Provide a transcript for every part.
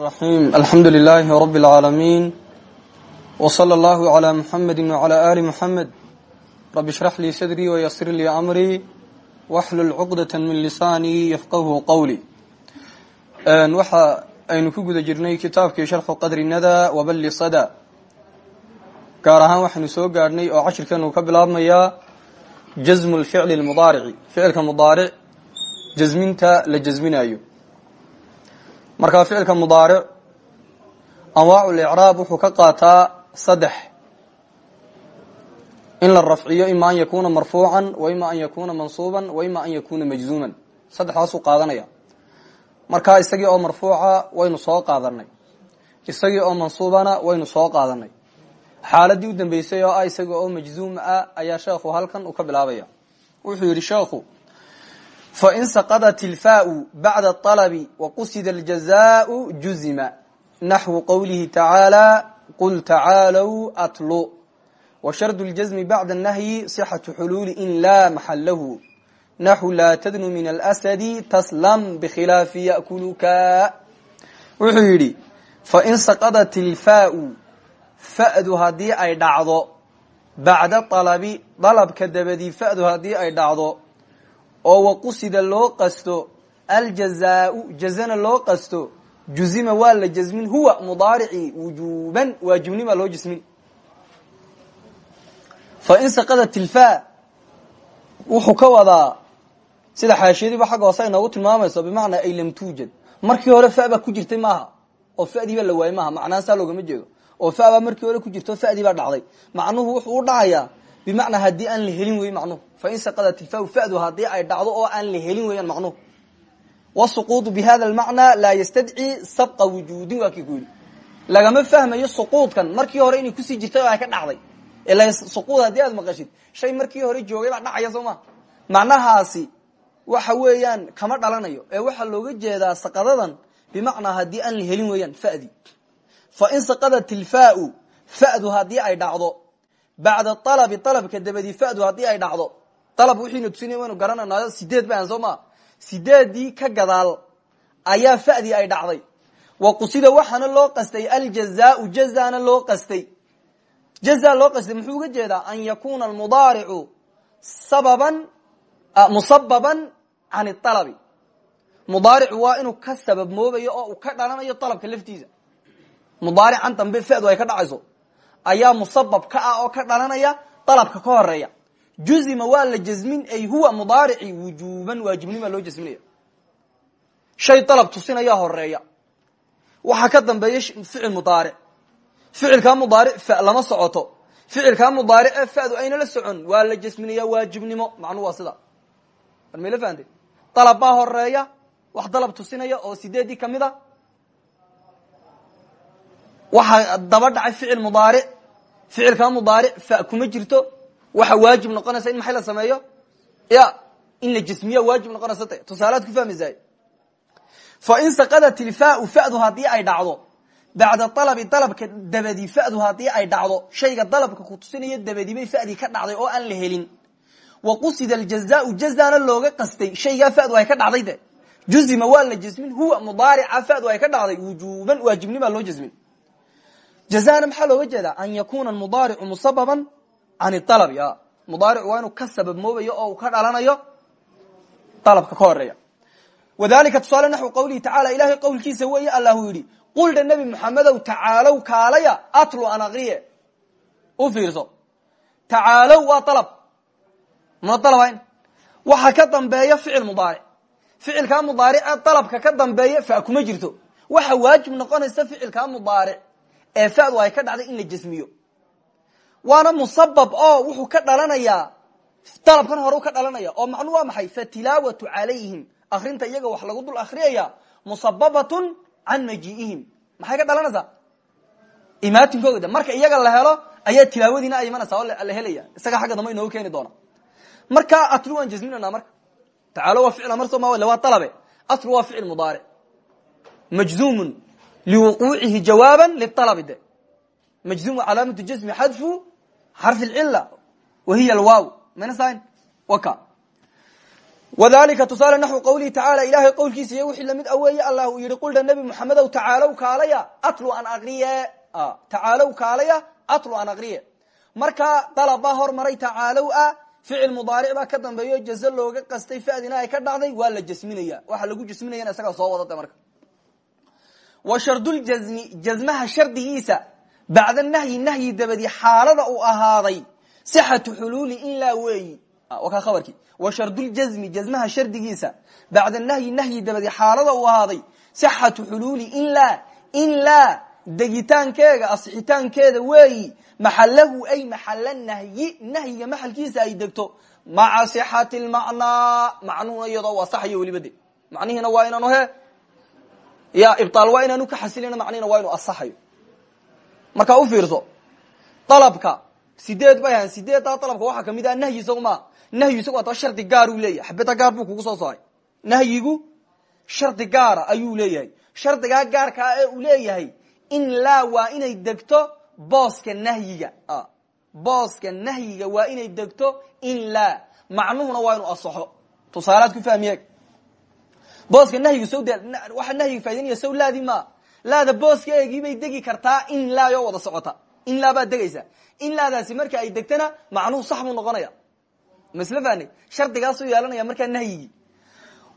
الرحيم الحمد لله رب العالمين وصلى الله على محمد وعلى آل محمد رب اشرح لي صدري ويسر لي أمري واحلل عقدة من لساني يفقه قولي waxa aynu ku guda jirnay kitaabkii sharxu qadri nada waballi sada gaar ahaan waxaynu soo gaadhnay oo cashirkeenu ka bilaabmayaa jasmu lficli lmudaarici ficilka mudaaric jasminta la jasminayo markaa ficilka mudaaric anwaacu licraab wuxuu ka qaataa saddex. In la rafciyo ima an yakuna marfuucan wa ima an yakuna mansuuban wa ima an yakuna majzuuman. Saddexdaasuu qaadanaya. Markaa isagii oo marfuuca waynu soo qaadanay. Isagii oo mansuubana waynu soo qaadanay. Xaaladii u dambeysay oo ah isagii oo majzuum ah ayaa sheekhu halkan uu ka bilaabaya. Wuxuu yidhi sheekhu fain saqadat ilfaau bacda alabi waqusida aljazaau juzima naxwu qowlihi tacaala qul tacaalow atlu washardu ljasmi bacda nahyi sixatu xuluuli in laa maxalahu naxu laa tadnu min alsadi taslam bikhilaafi yakuluka wuxuu yidhi fain saqadat ilfaau fa'du haddii ay dhacdo bacda alabi dalabka dabadii fa'du haddii ay dhacdo oo waqusida loo qasto aljazaau jazana loo qasto juzima waa la jasmin huwa mudaarici wujuban waajibnima loo jasmin fain saqadat ilfa wuxuu ka wadaa sida xaashiyadiiba xagga hoose ay noogu tilmaamayso bimacnaa ay lam tuujad. Markii hore fa baa ku jirtay maaha oo fadii la waayey maaha macnaha saa loogama jeedo. Oo fa baa markii hore ku jirto fadii baa dhacday. Macnuhu wuxuu u dhacayaa bimacnaa haddii aan la helin wey macnuhu. Fain saqadat ilfa fadu haddii ay dhacdo oo aan la helin weeyaan macnuhu. Wasuquudu bi hada almacnaa laa yastadci sabqa wujuudin waa kii ku yidhi lagama fahmayo suquudkan. Markii hore inay ku sii jirtay ay ka dhacday. Suquud haddii aad maqashid shay markii hore joogay baa dhacaya soo ma. Macnahaasi waxa weeyaan kama dhalanayo. Ee waxaa looga jeedaa saqadadan bimacnaa haddii aan la helin weeyaan fadi. Fain saqadat ilfaau fadu haddii ay dhacdo bacda alabi alabka dabadii fadu haddii ay dhacdo. Alab wixiina tusinay waynu garananaayo sideed baan soo maa sideedii ka gadaal ayaa fadii ay dhacday. Wa qusida waxaana loo qastay aljazaau jazana loo qastay. Jaza loo qastay muxuu uga jeedaa? An yakuna almudaaricu sababan musababan can alabi mudaaricu waa inuu ka sabab moobayo oo uu ka dhalanayo alabka laftiisa. Mudaarican dambe fadu ay ka dhacayso ayaa musabab ka ah oo ka dhalanaya dalabka ka horreeya juzima waa la jasmin ay huwa mudaarici wujuban waajibnima loo jasminaya. Shay dalab tusinaya horreeya waxaa ka dambeeya ficil mudaaric. Ficilkaa mudaaric fa lama socoto. Ficilkaa mudaaric ee fadu ayna la socon waa la jasminaya waajibnimo macnuhu waa sida. War mayla fahanteen dalab baa horreeya wax dalab tusinaya oo sideedii ka mid a waxaa daba dhacay ficil mudaaric ficilkaa mudaaric fa kuma jirto. Waxa waajib noqonaysa in maxay la sameeyo? Ya in la jasmiya waajib noqonaysa. T tusaalaad ku fahmaysaay fain saqadat ilfaau fadu haddii ay dhacdo bacda alabi dalabka dabadii fadu haddii ay dhacdo shayga dalabka ku tusinaya dabadii bay fadii ka dhacday oo aan la helin. Wa qusida aljazaau jazana looga qastay shaygaa fadu ay ka dhacday juzima waa la huwa mudaarica fadu ay ka dhacday wujuban waajibnimaa loo jasmin jazana maxaa looga jeedaa an yakuna mudaaricu musababan can alabi mudaaric waa inuu ka sabab moobayo oo uu ka dhalanayo dalabka ka horreeya wadalika tusaale naxwi qawlihi tacala ilahay qowlkiisa weeye allahu yidhi quldha nebi maxamedow tacaalow kaalaya atlu an akriye u fiirso tacaalow waa alab muna dalabhayn waxa ka dambeeya ficil mudaaric ficilkaa mudaarice dalabka ka dambeeya fa kuma jirto waxa mudaaric ee fadu ay ka dhacday in la jasmiyo waana musabab oo wuxuu ka dhalanayaa dalabkan hore ka dhalanaya oo macnuu waa maxay? Fatilaawatu calayhim. Akrinta iyaga wax lagu dul akriyaya musababatun can majiihim. Maxay ka dhalanaysaa? Imaatinkooda marka iyaga la helo ayaa tilaawadiina ay imanaysa oo la helaya isaga xagga dambe inoogu keeni doona. Marka atlu waan jasminana marka. Tacaalo waa ficil amar sooma waa dalabe atlu waa ficil mudaaric majzumun liwuquucihi jawaaba lialabi de majzum calaamatu jasmi xadfu xarfi lcila wa hiya alwaaw waka wadalika tusaale naxwi qawlihi tacaala ilahay qowlkiisa iyo wixii la mid aweeye allah uu yihi quldha nebi moxamedow tacaalow kaalaya atlu an aqriye tacaalow kaalaya atlu an aqriye markaa dalab baa hormaray tacaalow ah ficil mudaaric baa ka dambeeyo jaze looga qastay fadina ay ka dhacday waa la jasminaya waxaa lagu jasminaya isagaa soo waddada marka wa sharduljasmi jasmaha shardigiisa. Bacda nahyi nahyi dabadi xaalada uu ahaaday. Sixatu xuluuli inlaa weeyi waa khabarkii wa sharduljasmi jasmaha shardigiisa. Bacda nahyi nahyi dabadi xaalada uu ahaaday. Sixatu xuluuli inlaa inlaa degitaankeega asixitaankeeda weeyi maxalahu ay maxala nahyi nahyiga maxalkiisa ay degto. Maca sixati lmacnaa macnuhuna iyadoo waa saxayo weliba de. Macnihiina waa inaanu he ya ibtaal waa inaanu ka xasilina macnihina waa inu asaxayo. Marka u fiirso dalabka sideed bay ahan sideeddaa dalabka waxaa ka mid ah nahyi isagu maa nahyi isagu adaba shardi gaar uu leeyahay. Xabada gaar buu kugu soo saaray nahyigu shardi gaara ayuu leeyahay. Shardigaa gaarkaa ee uu leeyahay in laa waa inay degto booska nahyiga. Booska nahyiga waa inay degto in laa macnuhuna waa inu asaxo. Tusaalaad ku fahmiye booska nahyiga saw waxa nahyiga faaidaynaya saw laadi ma. Laada booska eegii degi kartaa in laayo wada socota. In laa baad degaysa. In laadaasi marka ay degtana macnuhu sax buu noqonaya. Masl fani shardigaasuu yeelanaya markaa nahyigii.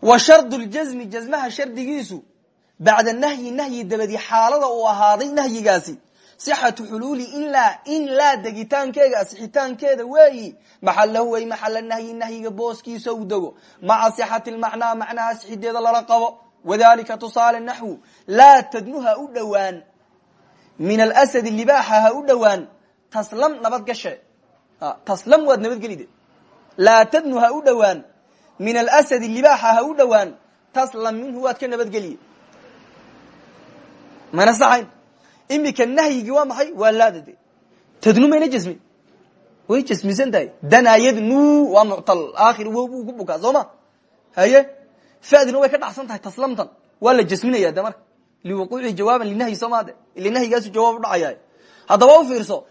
Wa shardu ljasmi jasmaha shardigiisu bacda nahyi nahyi dabadi xaalada uu ahaaday nahyigaasi sixatu xuluuli inlaa in laa degitaankeega asixitaankeeda weeyi maxalahu way maxala nahyi nahyiga booskiisa u dego maca sixati lmacnaa macnaha sixideeda lala qabo wadalika tusaale naxwu laa tadnu ha u dhowaan min alasadi libaaxa ha u dhowaan taslam nabad gashe taslam waad nabadgelide laa tadnu ha u dhowaan min alasadi libaaxa ha u dhowaan taslam minhu waad ka nabadgeliye mana saxayn imika nahyigii waa maxay? Waa laada de tadnu mayna jasmin way jasmisan tahay danaa yadnu waa muctal aakhir wow buu ku bukaa haye? Fadina way ka dhacsan tahay taslamtan. Waa la jasminaya de marka. Liwuquuci jawaaban linahyi soo maade ila nahyigaasu jawaab udhacaya haddaba u fiirso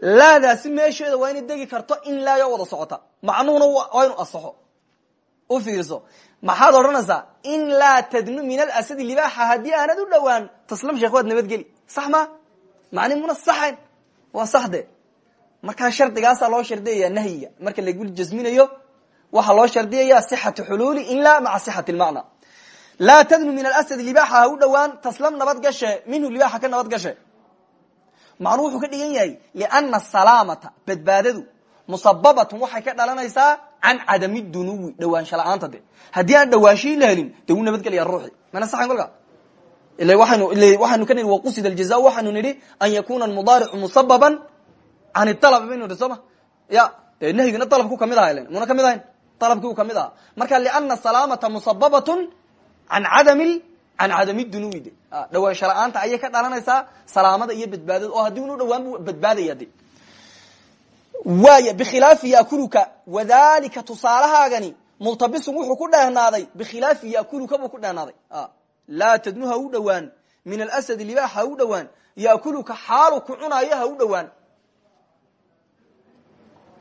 laadaasi meesheeda waa inay degi karto in laayo wada socota. Macnuhuna waa inu asaxo. U fiirso maxaad odhanaysaa in laa tadnu min alasadi libaaxa haddii aanad u dhowaan taslam sheekh waad nabadgeli sax ma macni muna saxayn. Waa sax de markaa shardigaasaa loo shardiyaya nahyiga. Marka lagu jasminayo waxaa loo shardiyaya sixatu xuluuli inla maca sixati lmacna. Laa tadnu min alasadi libaaxa ha u dhowaan taslam nabad gashe minhu libaaxa ka nabad gashe. Macnuu wuxuu ka dhigan yahay liana asalaamata badbaadadu musababatun waxay ka dhalanaysaa can cadami dunuwi dhawaansha la'aanta de haddii aan dhawaanshii la helin de wuu nabadgelaya ruuxi. Mana saxan kolka waxaanu ka nihi waqusida aljaza waxaanu nidhi an yakuna almudaaricu musababan can ialab baynu nihi soo ma? Ya de nahyiguna dalabku ka mid aha len muna ka mid ahayn dalabkii u ka mid ahaa. Marka liana salaamata musababatun an cadami can cadami dunuwi de dhawaansha la'aanta ayay ka dhalanaysaa salaamada iyo badbaadada. Oo haddii unu dhawaan bu badbaadaya de waay bikhilaafi yakuluka wadalika tusaalahaagani multabisun wuxuu ku dheehnaaday bikhilaafi yakuluka buu ku dheehnaaday laa tadnu ha u dhowaan. Min alasadi libaax ha u dhowaan. Yakuluka xaalu ku cunaayo u dhowaan.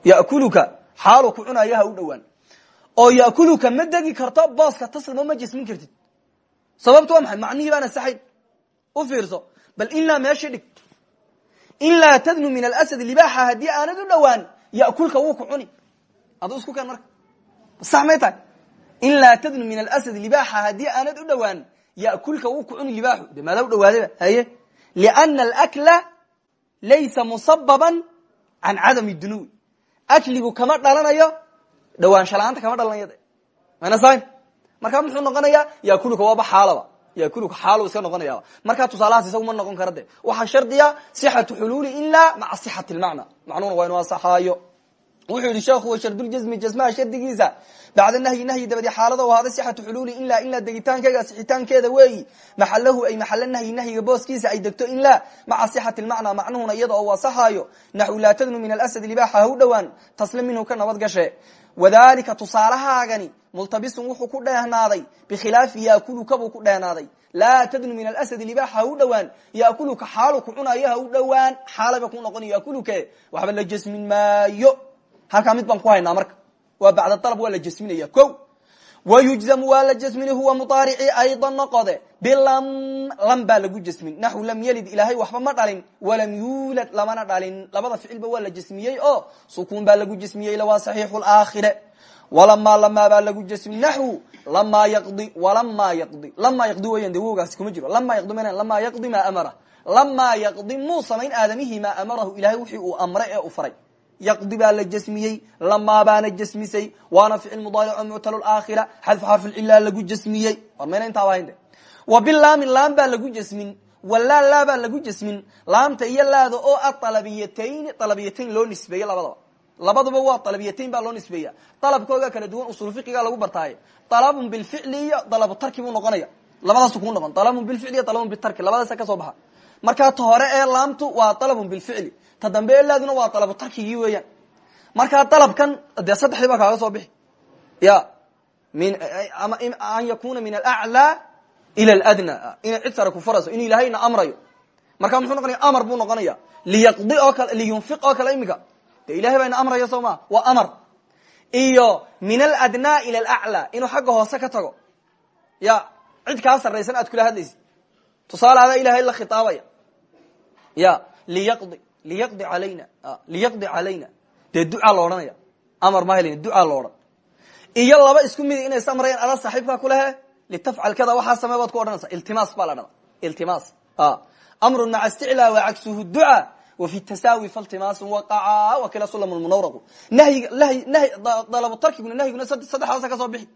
Yakuluka xaalu ku cunaayo u dhowaan. Oo yakuluka ma degi karto booska taslimo ma jasmin kartid. Sababtu waa maxay? Macnihii baana saxayn. U fiirso. Bal ilaa meeshii dhig. In laa tadnu min alasad libaaxa haddii aanad u dhowaan yakulka wuu ku cuni. Adu isku keen marka. Sax may tadnu min alasad libaaxa haddii aanad u dhowaan yakulka wuu ku cuni libaaxu de maadaa u dhawaadayba haye liana alakla laysa musababan can cadami dunuwi akligu kama dhalanayo dhawaansha la'aanta kama dhalanayo de mana sayn markaa muxuu noqonayaa yakulka waaba xaalaba yakulka xaal iska noqonaya markaa tusaalahaas isagu ma noqon kara de shardiya sixatu xuluuli ilaa maca sixati lmacna macnuhuna waa inu asaxaayo wuxuu yihi sheekhu wa sharduljasmi jasmaha shardigiisa. Bacda nahyi nahyi dabadi xaalada u ahaaday sixatu xuluuli ilaa ilaa degitaankeega asixitaankeeda weeyi. Maxalahu ay maxala nahyi booskiisa ay degto ilaa maca sixati lmacna macnuhuna iyada oo wasaxaayo. Naxu laa tadnu min alasad libaaxa ha u dhowaan taslim ka nabad gashe. Wadalika tusaalahaagani multabisun wuxuu ku dheehnaaday bikhilaafi yakuluka buu ku dheehnaaday. Laa tadnu min alasadi libaaxa ha u dhowaan yakuluka xaalu ku cunayo ha u xaalaba ku noqon yakuluke waxba la jasmin maayo halkaa mid baan ku haynaa marka. Waa bacda dalab waa la jasminaya. Ko wayujzamu waa la jasmini huwa mudaarici aydan noqode. Bilam lam baa lagu jasmin. Naxu lam yelid ilaahay waxba ma dhalin. Walam yuulad lamana dhalin. Labada ficilba waa la jasmiyey oo sukuun baa lagu jasmiyey waa saxiixu laakhire walamaa lamaa baa lagu jasmin. Naxu lamaa yaqdi walamaa yaqdi. Lamaa yaqdi weyan de wogaasi kuma jiro. Lamaa yaqdi man lamaa yaqdi maa amara. Lamaa yaqdi muu samayn aadamihii maa amarahu ilahay wixii uu amre ee u faray yaqdi baa la jasmiyey lamaa baana jasmisay waana ficil mudaarico muctal aakhira xadfu xarfilcilaa lagu jasmiyey war mayna intaaba haynde wa bilaami laam baa lagu jasmin walaa laa baa lagu jasmin laamta iyo laada oo a alabiyatayn alabiyatayn loo nisbeeye labadaba labaduba waa alabiyatayn baa loo nisbeeya dalabkooga kala duwan usul fiqiga lagu bartaaye dalabun bilficli iyo dalabu tarki buu noqonaya labadaasu kuu noqon dalabun bilficli iyo dalabun bitarki labadaasa ee laamtu waa dalabun bilficli ta dambe ee laaduna waa dalabu tarkigii weeyaan. Markaa dalabkan dee saddexdii baa kaaga soo bixi. Ya min an yakuna min alaclaa ila aladna. Inay cid sare ku farayso inuu ilahayna amrayo. Marka muxuu noqonaya amar buu noqonaya. Liyaqdi oo kale liyunfiq oo kale imika de ilahay baa ina amraya soo ma? Waa amar. Iyo min aladnaa ila alaclaa inuu xagga hoose ka tago. Ya cid kaa sarraysan aad kula hadlaysid. Tusaale adaa la khitaabaya. Ya liyaqdi liyaqdi alayna liyaqdi calayna dee ducaa la odhanaya. Amar ma helin ducaa la odhan. Iyo laba isku midi inay samrayaan ada saaxiibkaa kulehe litafcal kada waxaa samee baad ku odhanaysa. Iltimaas baa la dhada iltimaas amrun maca isticlaa wa cagsuhu ducaa wa fi tasaawi faltimaasun waqaca wakila sulam munawraqu nahyiga nahy dalabu tarkiguna nahyiguna saddexdaasa ka soo bixi.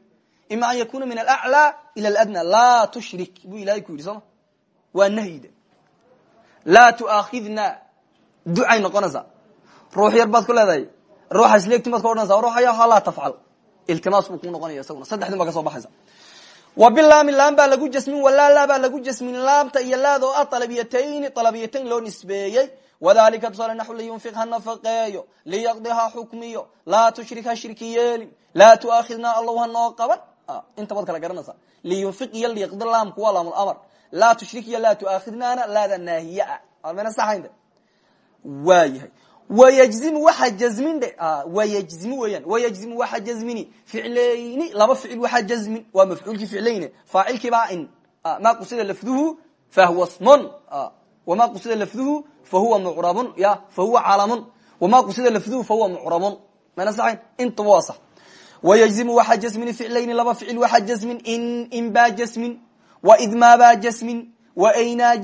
Ima an yakuna min alaclaa ila aladna. Laa tushrik. Buu ilahay ku yidhi sooma waa nahyide laa tuaakhidna ducay noqonaysaa ruux yar baad ku leedahay. Ruuxa isleegtin baad ka odhanaysa. Ruuxaya ha laa tafcal. Iltimaas buu kuu noqonaya isaguna. Saddexdin baa ka soo baxaysa. Wa bilaami laam baa lagu jasmin walaalaa baa lagu jasmin. Laamta iyo laada oo ah alabiyatayni alabiyatayn loo nisbeeyey. Wadalika tusaale naxu liyunfiq ha nafaqeeyo liyaqdi ha xukmiyo. Laa tushrik ha shirki yeelin. Laa tuaakhidna allow ha noo qaban. Inta baad kala garanaysa. Liyunfiq iyo liyaqdi laamku waa laamlamar laa tushrik iyo laa tuaakhidnaana laada naahiyaa almayna saxaynde waa yahay wayjzimu waxa jazmin de wayjzimu weeyaan. Wayjzimu waxa jazmini ficlayni laba ficil waxa jazmin waa mafcuulkii ficlayne faacilkiibaa in ma qusida lafduhu fahuwa smon wama qusida lafduhu fahuwa mucrabun ya fahuwa calamun. Wama qusida lafduhu fahuwa mucrabun. Mayna saxayn? Intaba waa sax. Wayjzimu waxa jazmini ficlayni laba ficil waxa jazmin in in baa jazmin waidmaa baa jazmin waynaa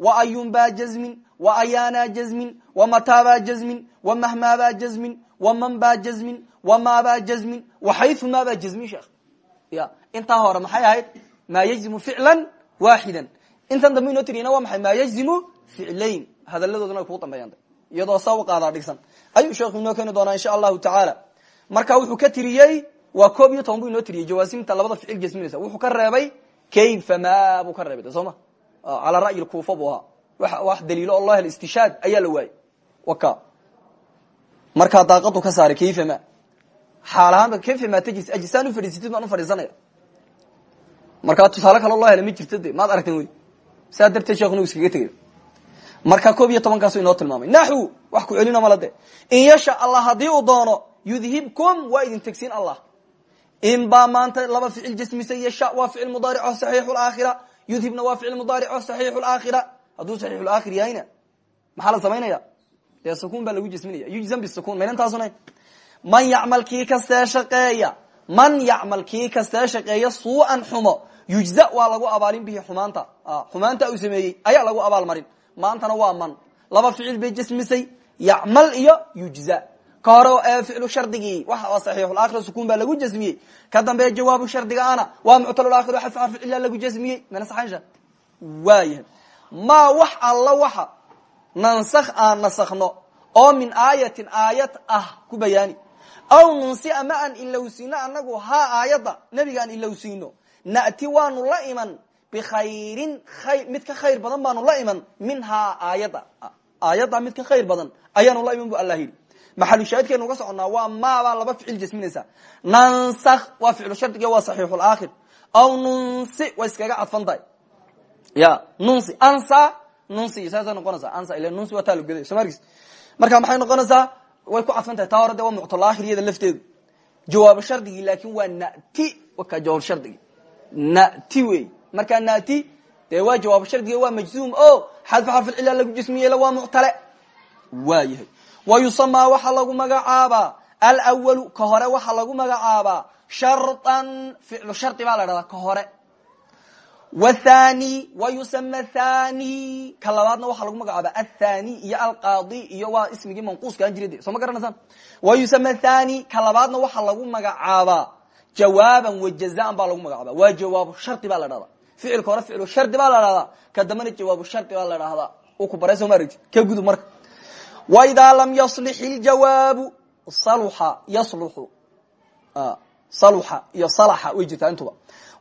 jazmin waanaa jazmin waayun baa jazmin jazmin wamataabaa jazmin wamahmaabaa jazmin wamanbaa jazmin wamaabaa jazmin waxayumaabaa jazmin sheekh ya intaa hore maxay ahayd maa yajzimu ficlan waaxidan intan dambe inoo tiriyana waa maxay maa yajzimu ficlayn hadaladooduna ay kuu dambeeyaan iyadoo saa u qaadaa dhigsan ayuu sheekhu inoo keeni marka wuxuu ka tiriyey waa koob iyo toban bu inoo tiriyey jawaasimta labada ficil jasminaysa wuxuu ka reebay kayfa ma buu ka reebay ma calaa ra'yi kuufa buu ahaa wax daliilo o loo hel istishaad ayaa la waayey waka markaa daaqadu ka saaray kayfa ma xaal ahaanba kayfa ma tajlis ajisaan ufadhiisatid baan ufadhiisanaya markaa tusaale kaloo loo hela ma jirto de maad aragtan wey saa darteed sheekuna u iskaga tegay marka koob iyo tobankaasu inoo tilmaamay naxu wax ku celino mala de in yasha allah haddii uu doono yudhibkum waa idin tegsiin allah in baa maanta laba ficil jasmisay yasha waa ficil mudaarico saxiixu laakhira yudhibna waa ficil mudaarico saxiixu laakhira hadduu saxiixu laakhir yahayna maxaa la samaynaya dee sukuun baa lagu jasminaya yujzam bisukun maynan taasuna man yacmal kii kastee shaqeeya man yacmal kii kastee shaqeeya suu'an xumo yujza waa lagu abaalin bihi xumaanta xumaanta uu sameeyey ayaa lagu abaalmarin maantana waa man laba ficil bay jasmisay yacmal iyo yujza ka hore ee ficlu shardigii. Waxa saxiixulaakhir sukuun baa lagu jasmiyey ka dambe jawaabu shardigaana waa muctalulaakhir xadfu xarfu cila lagu jasmiyey mana saxansha waayahay. Maa wax alla waxa nansakh aan nasakhno oo min aayatin aayad ah ku bayaani. Aw nunsi ama aan ilowsiino anagu haa aayadda nebiga aan ilowsiino. Na'ti waanu la iman bikhayrin khayr mid ka khayr badan baanu la iman minhaa aayadda. Aayadda mid ka khayr badan ayaanu la iman bu allah yidhi maxalushaahidkeenu uga soconnaa waa maabaa laba ficil jasminaysaa nansakh waa ficlu shardiga waa saxiixu laakhir aw nunsi way iskaga cadfan tahay ya nunsi ansa nunsi saasay noqonaysaa. Ansa ila nunsi waa taalogeda soo markis. Marka maxay noqonaysaa? Way ku cadfan tahay taa hore de waa muctalaakhir iyada lafteedu. Jawaab shardigii laakin waa nati. Waka jawaab shardigi nati wey. Markaa nati dee waa jawaab shardiga waa majzuum. O xadfa xarfilcila lagu jismiyel waa muctale. Waa yahay wa yusamaa waxaa lagu magacaabaa alwalu ka hore waxaa lagu magacaabaa sharطan ficlu shardi baa la dhahdaa ka hore wthani wa yusama thani ka labaadna waxaa lagu magacaaba athani iyo alqaadi iyo waa ismigii manquuska an jira soo ma garanaysaan wa yusama thani ka labaadna waxaa lagu magacaabaa jawaaban wa jazaan baa lagu magacaaba waa jawaabu shardi baa la dhahdaa ficilka hore ficlu shardi baa la dhahdaa ka dambena jawaabu shardi baa la dhahdaa u ku baray soo ma aragti ka gudub marka waidaa lam yaslix iljawaabu saluxa yasluxu saluxa iyo salaxa way jirtaa intuba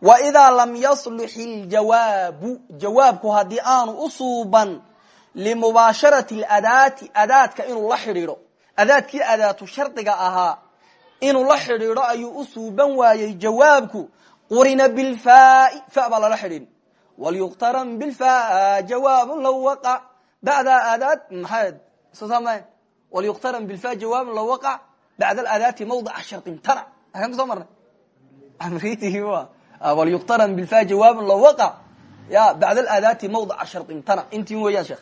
waidaa lam yaslux iljawaabu jawaabku haddii aanu u suuban limubaasharati ladaati adaadka inuu la xidhiidho adaadkii adaatu shardiga ahaa inuu la xidhiidho ayuu u suuban waayey jawaabku qurina bilfaai fa baa lala xidhiidhi walyuqtaran bilfa jawaabun low waqac bacda adaad maxayd sosama walyuqtaran bilfa jawaabun low waqac bacda aladaati mawdica shardimtana akan ka soo marnay amritihi walyuqtaran bilfa jawaabun low waqac ya bacda aladaati mawdica shardimtana intii weeyaan sheekh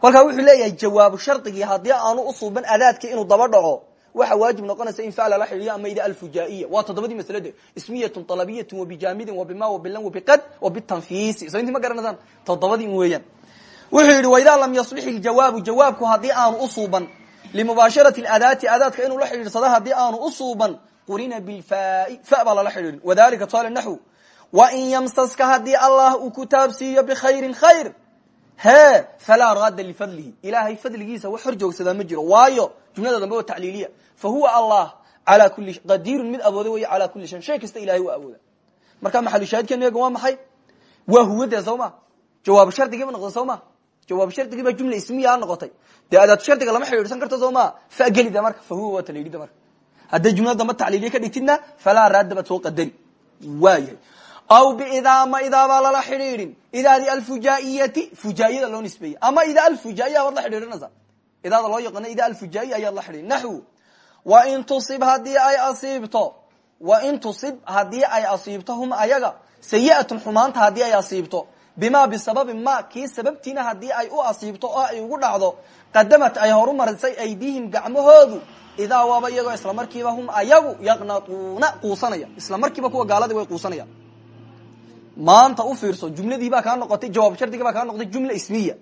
kolkaa wuxuu leeyahay jawaabu shardigii haddii aanu usuuban adaadka inuu daba dhaco waxa waajib noqonaysa in facla la xidhiiyo ama ida alfujaiya waa toddobadii maslade ismiyatun alabiyatun wabijamidin wabima wabilan wabiqad wabitanfiisi so intii ma garanaysaan toddobadii weeyaan wuxuu yidhi waidaa lam yaslix iljawaabu jawaabku haddii aanu usuuban limubaasharati adaati adaadka inuu la xidhiidsado haddii aanu usuuban qurina bilfaai fa baa lala xidhiidhin. Wadalika tusaale naxw wain yamsaska haddii allah uu kutaabsiiyo bikhayrin khayr he falaa raada lifadlihi. Ilaahay fadligiisa wax hor joogsadaa ma jiro. Waayo jumlada dambe oo tacliiliya. Fa huwa allah ala kuli qadirun mid awooda wey ala kuli shay shay kasta ilahay waa awooda marka maxalushaahidkeenu eega waa maxay? Waa huwadee soo ma? Jawaab shardigiiba noqday soo ma jawaab shardigiiba jumla ismiya noqotay. Dee adaatu shardiga lama xidhiidhsan karto soo ma? Fa gelida marka fa huwa waa talayidida marka. Hadday jumlada dambe tacliiliya ka dhigtidna falaa raada baad soo qadari waayahay aw biidaa ma idaa baa lala xidhiidhin idaadi alfujaiyati fujaiyada loo nisbeeyey. Ama ida alfujaiya baad la xidhiidhinaysa idaada loo yaqaano ida alfujaiya ayaad la xidhiidhin naxwu. Wain tusib haddii ay asiibto wain tusib haddii ay asiibto hum ayaga. Sayi'atun xumaanta haddii ay asiibto bima bisababi ma kii sababtiina haddii ay u asiibto oo ay ugu dhacdo qadamat ay horu marisay aydiihim gacmahoodu idaa waaba iyagoo isla markiiba hum ayagu yaqnatuuna quusanaya. Isla markiiba kuwa gaaladii way quusanaya. Maanta u fiirso jumladii baa kaa noqotay jawaab shardigii baa kaa noqotay jumla ismiya.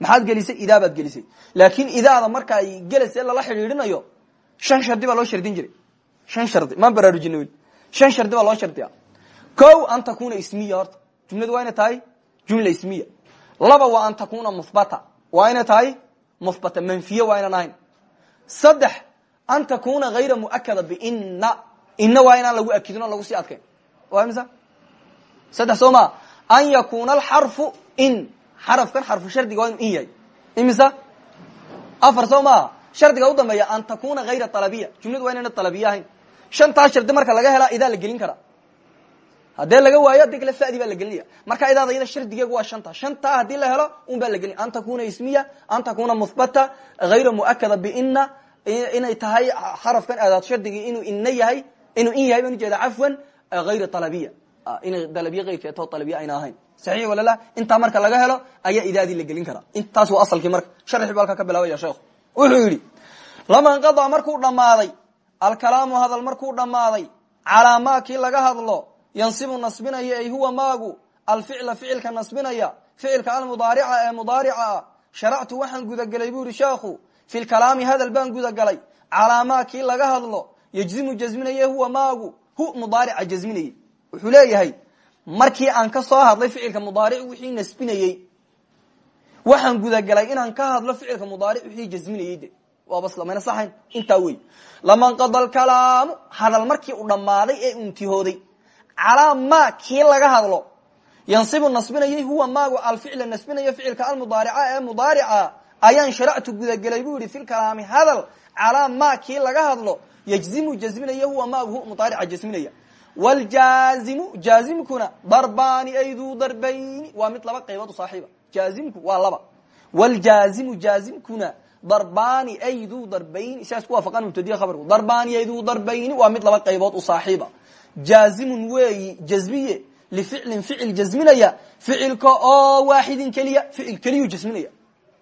Maxaad gelisay idaa gelisay. Laakin idaada marka ay gelaysa lala xidhiidhinayo shan shardi baa loo shardin jiray. Shan shardi maan baraarujina weli shan shardi baa loo shardiya ko an takuna ismiya jumladu waa tahay jumla ismiya laba waa an takuna muhbata waa inay tahay muhbata manfiye waa inaan ahayn saddex an takuna hayra muakada biina ina waa inaan lagu akidin o lagu sii adkayn imisa saddex soo ma an yakuna alxarfu in xarafkan xarfu shardiga waa inu in yahay imisa afar soo maaha shardiga u dambeeya an takuna hayra alabiya jumladu waa inayna alabiya ahayn shantaa shardi marka laga helaa idaa la gelin karaa haddee laga waayo adi kale fadi baa la gelinaya marka idaada iyada shardigeegu waa shanta shantaa haddii la helo un baa la gelin an takuna ismiya an takuna muhbata hayra muakada biina inay tahay xarafkan aadaad shardigii inuu ina yahay inuu in yahay baan ujeeda cafwan hayra alabiya inay dalabiye keyrkeeto dalabiye ayna ahayn. Saxiix wala la intaa marka laga helo ayaa idaadii la gelin karaa. Intaas waa asalkii marka. Sharxi bu halkaa ka bilaabaya sheekhu wuxuu yidhi lama nqada markuu dhammaaday alkalaamu hadal markuu dhammaaday calaa maa kii laga hadlo yansibu nasbinaya ay huwa maagu alficla ficilka nasbinaya ficilka almudaarica ee mudaarica ah. Sharactu waxaan gudagelay bu yihi sheekhu fi lkalaami hadal baan gudagalay. Calaa maa kii laga hadlo yejzimu jazminaye huwa maagu. Hu mudaarica jazminayey wuxuu leeyahay markii aan ka soo hadlay ficilka mudaaric wixii nasbinayey waxaan gudagalay inaan ka hadlo ficilka mudaaric wixii jazminayey de. Waabas lamayna saxayn intaa wey lamanqada alkalaamu hadal markii u dhammaaday ee untihooday calaa ma kii laga hadlo. Yansibu nasbinayey huwa maagu alficla nasbinayo ficilka almudaarica ee mudaarica ayaan sharactu gudagelay bu yihi fi lkalaami hadal. Calaa ma kii laga hadlo. Yejzimu jazminaya huwa maagu mudaarica jazminaya wljazimu jaazimkuna darbani ay duu darbayni waa mid laba qaybood u saaxiiba. Jaazimku waa laba. Wljazimu jaazimkuna darbani ay duu darbayni sidaas ku waafaqaan mubtadiya khabarku. Darbani ay duu darbayni waa mid laba jaazimun weeyi jazmiye lificlin ficil jazminaya ficilka oo waaxidin keliya ficil keliyu jasminaya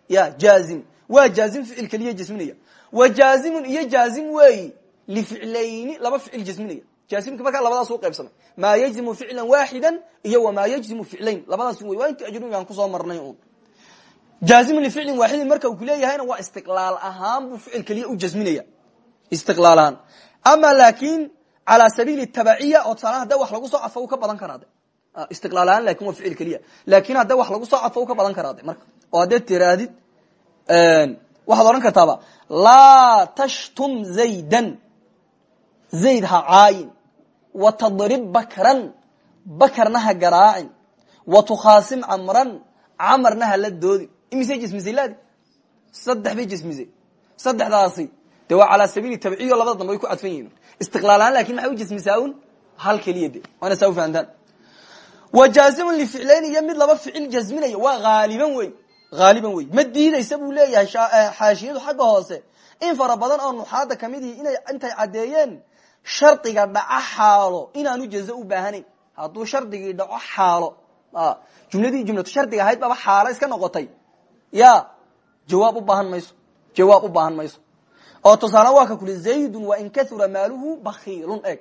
ya jaazim. Waa jaazim ficil keliya jasminaya wa jaazimun iyo jaazim weeyi lificlayni laba ficil jasminaya jaazimka markaa labadaas u qaybsamay maa yajzimu ficla waaxida iyo wamaa yajzimu ficlayn labadaas wey waa inta ajrumigaan ku soo marnay un jaazimun lificlin waaxidin marka uu kuleeyahayna waa istiqlaal ahaan buu ficil keliya u jasminaya istiqlaal ahaan. Ama laakin calaa sabiili tabaciya oo tusaala hadda wax lagu soo cadfo ka badan karaa de istiqlaal ahaan laakiin waa ficil keliya. Laakin hadda wax lagu soo cadfo ka badan karaa de marka oo haddeed tirahdid waxaad odhan kartaaba laa tashtum zaydan. Zayd ha caayin. Wa tadrib bakran. Bakarna ha garaacin. Wa tukhaasim camran. Camarna hala doodin. Imisay jismisay laadi? Saddex bay jismisay. Saddexdaasi. De waa calaa sabiili tabciyo labada dambe way ku cadfan yihiin istiqlaalahaan laakiin maxay u jismisaa un hal keliya de waana saa ufahantaan wa jaazimun lificlayn iyo mid laba ficil jasminaya waa haaliban wey haaliban wey ma diidaysa buu leeyahay xaashiyadu xagga hoose in fara badan oo nuxaada ka mid ihi inay intay caddeeyeen shardiga dhaco xaalo inaanu jazo u baahanayn hadduu shardigii dhaco xaalo jumladii jumlatu shardiga ahayd baba xaalo iska noqotay ya jawaab u baahan mayso jawaab u mayso oo tusaale waa ka kuli zaydun wain kaura maaluhu bakiilun eg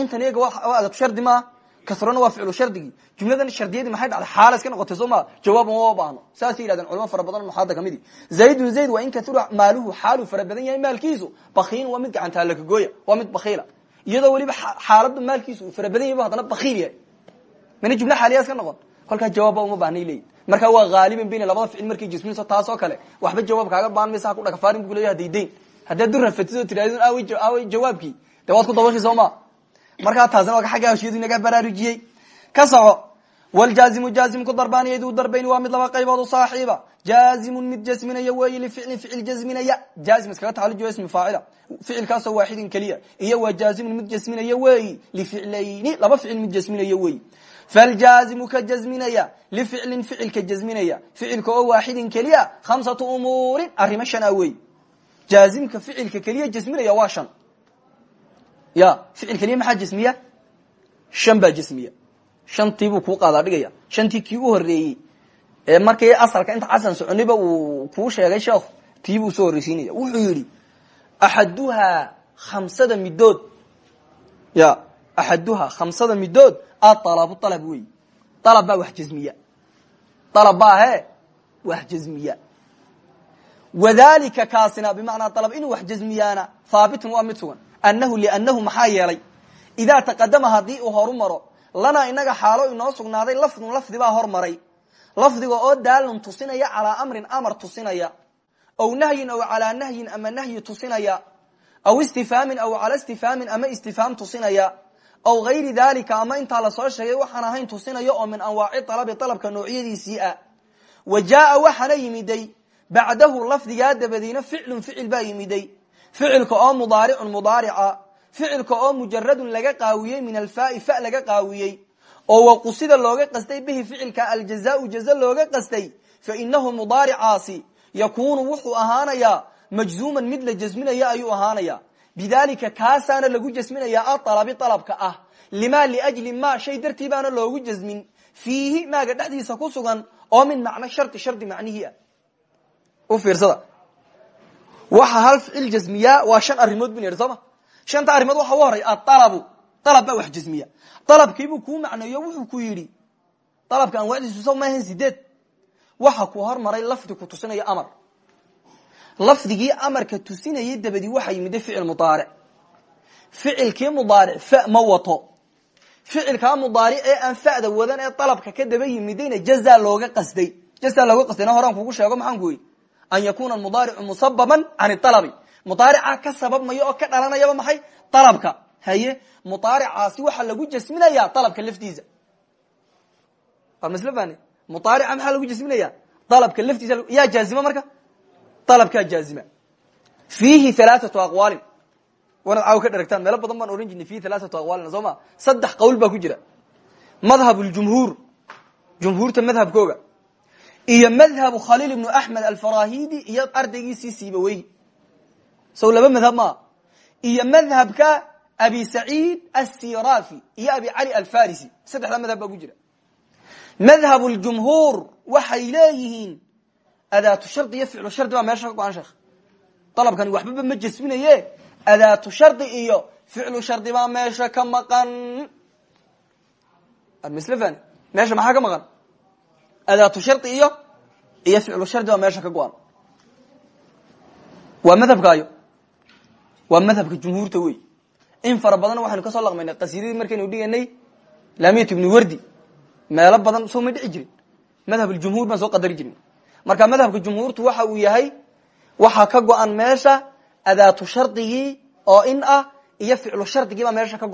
intan iyaga waa adab shardi maa kasrona waa ficlu shardigii. Jumladan shardiyadii maxay dhacday? Xaala iska noqotay soo ma jawaab uma baahno. Saasay yidhahdeen culamo fara badan nuxaada kamidi zaydun zayd wain kaura maaluhu xaaluu fara badan yahay maalkiisu. Bakiilun waa mid gacantaalakagooya waa mid bakiila iyadoo weliba xaalada maalkiisu uu fara badan yahy hadana bakiil yahay. Mana jumla xaaliya iska noqon. Kolkaa jawaabba uma baahnay leeyi marka waa haaliban bayna labada ficil markay jisminayso taasoo kale. Waxba jawaab kaaga baan maysa ha ku dhakafaarin bu leya daydayn haddaad du rafatid oo tirahdin aaway jawaabkii de waad ku dabashay soo ma. Markaa taasina waa agga hashiyadu inaga baraarujiyey. Ka soco wljazimu jaazimku darbaaniyadu darbayn waa mid laba qaybood u saaxiiba. Jaazimun mid jasminaya weeyi lificlin ficil jasminaya. Jaazim iskaga taxalujiyo ismi faacila. Ficilkaasoo waaxidin keliya. Iyo waa jaazimun mid jasminaya weeyi lificlayni laba ficil mid jasminaya weeyi. Faljaazimu ka jasminaya lificlin ficilka jasminaya. Ficilka oo waaxidin keliya khamsatu umuurin arrimo shan a weey jaazimka ficilka keliya jasminaya waa shan. Ya ficil keliya maxaa jasmiya shan baa jasmiya shantii buu kuu qaadaa dhigaya. Shantii kii u horeeyey ee markii asalka inta casan soconiba uu kuu sheegay sheekhu tii buu soo horreysiinaya. Wuxuu yidhi axaduhaa khamsada midood. Ya axaduhaa khamsada midood aalabu alab wey alab baa wax jasmiya alab baa he wax jasmiya wadalika kaasina bimacnaa alab inuu wax jasmiyaana haabitun waa mid sugan. Anahu liannahu maxaa yeelay idaa taqadama haddii uu horu maro lanaa inaga xaalo inoo sugnaaday lafdun lafdi baa hormaray lafdiga oo daalun tusinaya calaa amrin amar tusinaya aw nahyin aw calaa nahyin ama nahyi tusinaya aw istifhaamin aw cala istifhaamin ama istifhaam tusinaya aw gayri dalika ama intaa la soo sheegay waxaan ahayn tusinaya oo min anwaaci alabi alabka noocyadiisii ah. Wa jaaa waxaana yimiday bacdahu lafdigaa dabadiina ficlun ficil baa yimiday. Ficilka oo mudaaricun mudaarica ficilka oo mujaradun laga qaawiyey min alfaai fa laga qaawiyey oo waqusida looga qastay bihi ficilka aljazaau jaza looga qastay fa inahu mudaaricaasi yakunu wuxuu ahaanayaa majzuuman mid la jasminaya ayuu ahaanaya. Bidalika kaasaana lagu jasminaya aalabi alabka ah lima liajli ma shay dartii baana loogu jasmin. Fiihi maaga dhexdiisa ku sugan oo min macno shardi shardi macnihii ah u fiirsada. Waxa hal ficil jasmiyaa waa shan arrimood bin yidhi sooma? Shanta arrimood waxa u horay aalabu alab baa wax jasmiya alabkiibuu kuu wuxuu ku yidhi alabka anwaacdiisu sa maahan sideed. Waxa ku hormaray lafdi ku tusinaya amar. Lafdigii amarka tusinayay dabadii waxaa yimida ficil mudaaric. Ficilkii mudaaric fa ma wato. Ficilkaa mudaaric ee aan fa'da wadan ee dalabka ka daba yimidayna jaza looga qasday. Jaza looga qasdayna horaan kugu sheego maxaan ku an yakuna mudaaricu musababan can alabi mudaarica ka sababmaya oo ka dhalanayaba maxay dalabka haye mudaaricaasi waxaa lagu jasminaya dalabka laftiisa fani mudaarica maxaa lagu jasminaya dalabka laftiisa yaa jaazima marka dalabkaa jaazima fiihi halaaatu aqwaalin wanaad caaw ka dheragtaan meelo badan baan ohan jirnay fiihi halaaatu aqwaalin soo ma saddex qowl ku jira madhab ljumhuur jumhuurta madhabkooga iyo madhabu khaliil ibnu axmed alfarahidi iyo ardaygiisii sibaweyhi sow laba madhab maa iyo madhabka abi saciid asirafi iyo abi cali alfarisi. Saddexdaa madhab baa ku jira. Madhab ljumhuur waxay leeyihiin adaatu shardi iyo ficlu shardi. Baa meesha ka go-an sheekh dalabkani waxbaba ma jasminaye. Adaatu iyo ficlu shardi baa meesha ka maqan. Mslfan meesha maxaa ka maqan adaatu shardi iyo iyo ficlu shardi baa meesha ka go-an. Waa madhabkaayo. Waa madhabka jumhuurta wey in fara badan waxaynu ka soo laqmaynay qasiidadii markaynu dhiganay lamiyat ibni wardi meelo badan soo ma dhici jirin. Madhab ljumhuur baan soo qadari jirin. Marka madhabka jumhuurtu waxa uu yahay waxaa ka go-an meesha adaatu shardigii oo in ah iyo ficlu shardigii baa meesha ka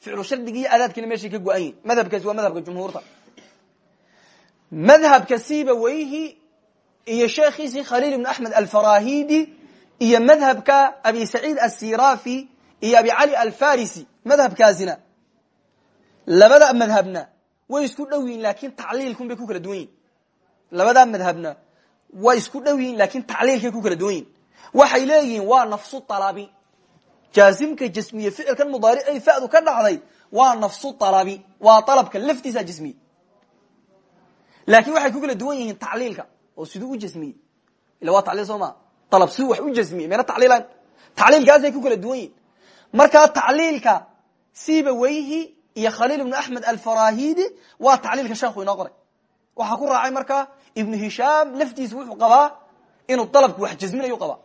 ficlu shardigii iyo adaadkiina meeshay ka go-an yihiin madhabkaasi waa madhabka jumhuurta. Madhabka siba weyhi iyo sheekhiisii khaliil ibn axmed alfarahidi iyo madhabka abi saciid asirafi iyo abi cali alfarisi madhabkaasina labada madhabna way isku dhow yihiin laakiin tacliilkun bay ku kala duwan yihiin labadaa madhabna way isku dhow yihiin laakiin tacliilkay ku kala duwan yihiin waxay leeyihiin waa nafsu jaasimka jasmiye ficilkan mudaaricay fadu ka dhacday waa nafsu alabi waa alabka laftiisa jasmiye laakin waxay ku kala duwan yihiin tacliilka oo siduu u jasmiyey ila waa tacliil soo maa alab siduu wax u jasmiyey meena tacliilan tacliilkaasay ku kala duwan yihiin markaa tacliilka siba weyhi iyo khaliil ibnu axmed alfarahidi waa tacliilka sheekhu inoo qoray waxaa ku raacay markaa ibnu hishaam laftiisa wuxuu qabaa inuu dalabku wax jasminayu qabaa